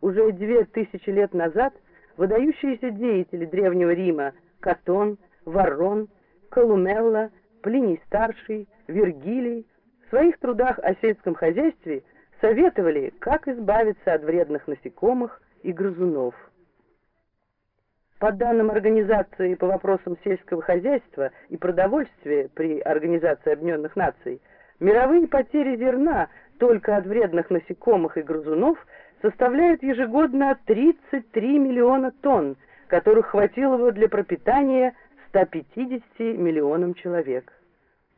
Уже две тысячи лет назад выдающиеся деятели Древнего Рима Катон, Варрон, Колумелла, Плиний Старший, Вергилий в своих трудах о сельском хозяйстве советовали, как избавиться от вредных насекомых и грызунов. По данным Организации по вопросам сельского хозяйства и продовольствия при Организации Объединенных Наций, мировые потери зерна только от вредных насекомых и грызунов составляют ежегодно 33 миллиона тонн, которых хватило бы для пропитания 150 миллионам человек.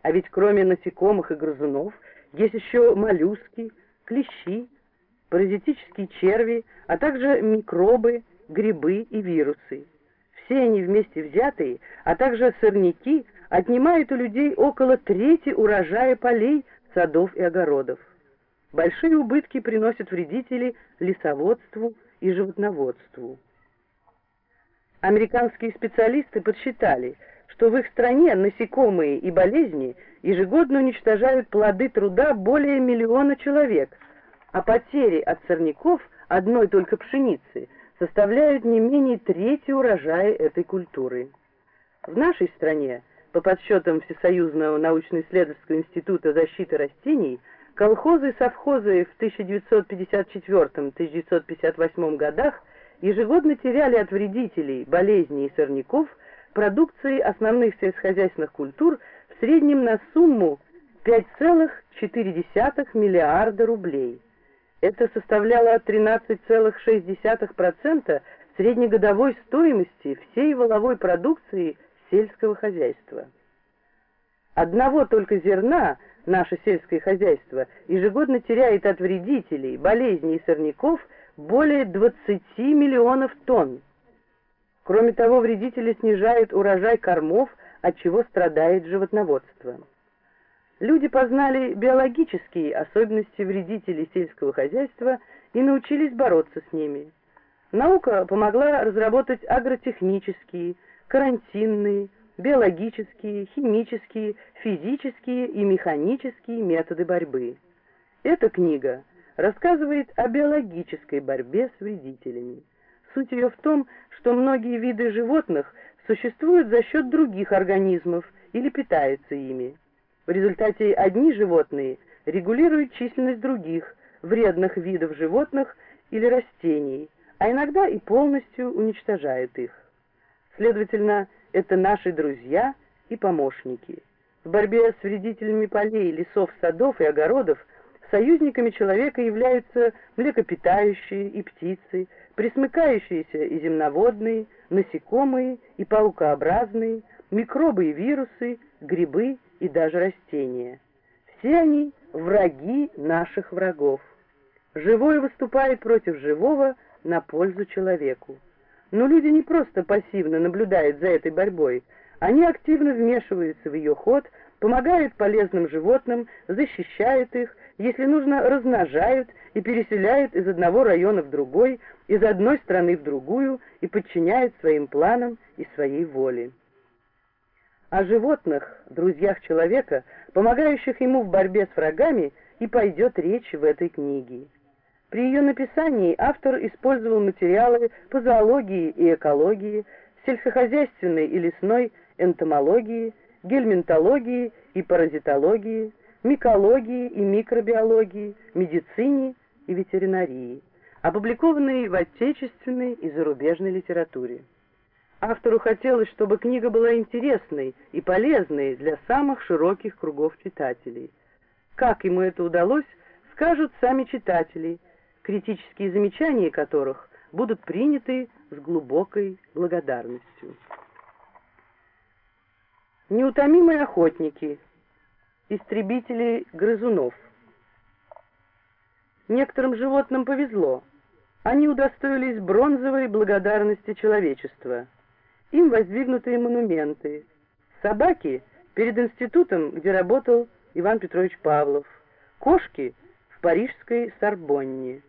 А ведь кроме насекомых и грызунов есть еще моллюски, клещи, паразитические черви, а также микробы, грибы и вирусы. Все они вместе взятые, а также сорняки, отнимают у людей около трети урожая полей, садов и огородов. Большие убытки приносят вредители лесоводству и животноводству. Американские специалисты подсчитали, что в их стране насекомые и болезни ежегодно уничтожают плоды труда более миллиона человек, а потери от сорняков одной только пшеницы составляют не менее трети урожая этой культуры. В нашей стране, по подсчетам Всесоюзного научно-исследовательского института защиты растений, колхозы и совхозы в 1954-1958 годах ежегодно теряли от вредителей, болезней и сорняков продукции основных сельскохозяйственных культур в среднем на сумму 5,4 миллиарда рублей. Это составляло 13,6% среднегодовой стоимости всей воловой продукции сельского хозяйства. Одного только зерна наше сельское хозяйство ежегодно теряет от вредителей, болезней и сорняков – более 20 миллионов тонн. Кроме того, вредители снижают урожай кормов, от чего страдает животноводство. Люди познали биологические особенности вредителей сельского хозяйства и научились бороться с ними. Наука помогла разработать агротехнические, карантинные, биологические, химические, физические и механические методы борьбы. Эта книга рассказывает о биологической борьбе с вредителями. Суть ее в том, что многие виды животных существуют за счет других организмов или питаются ими. В результате одни животные регулируют численность других, вредных видов животных или растений, а иногда и полностью уничтожают их. Следовательно, это наши друзья и помощники. В борьбе с вредителями полей, лесов, садов и огородов Союзниками человека являются млекопитающие и птицы, пресмыкающиеся и земноводные, насекомые и паукообразные, микробы и вирусы, грибы и даже растения. Все они враги наших врагов. Живое выступает против живого на пользу человеку. Но люди не просто пассивно наблюдают за этой борьбой, они активно вмешиваются в ее ход, помогают полезным животным, защищают их, если нужно, размножают и переселяют из одного района в другой, из одной страны в другую и подчиняют своим планам и своей воле. О животных, друзьях человека, помогающих ему в борьбе с врагами, и пойдет речь в этой книге. При ее написании автор использовал материалы по зоологии и экологии, сельскохозяйственной и лесной энтомологии, гельминтологии и паразитологии, микологии и микробиологии, медицине и ветеринарии, опубликованные в отечественной и зарубежной литературе. Автору хотелось, чтобы книга была интересной и полезной для самых широких кругов читателей. Как ему это удалось, скажут сами читатели, критические замечания которых будут приняты с глубокой благодарностью. Неутомимые охотники – истребители грызунов. Некоторым животным повезло. Они удостоились бронзовой благодарности человечества. Им воздвигнуты монументы. Собаки перед институтом, где работал Иван Петрович Павлов. Кошки в парижской Сорбонне.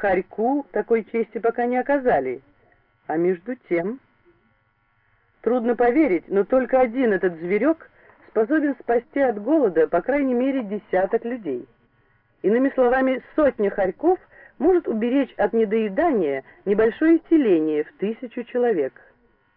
Харьку такой чести пока не оказали. А между тем... Трудно поверить, но только один этот зверек способен спасти от голода по крайней мере десяток людей. Иными словами, сотня хорьков может уберечь от недоедания небольшое селение в тысячу человек.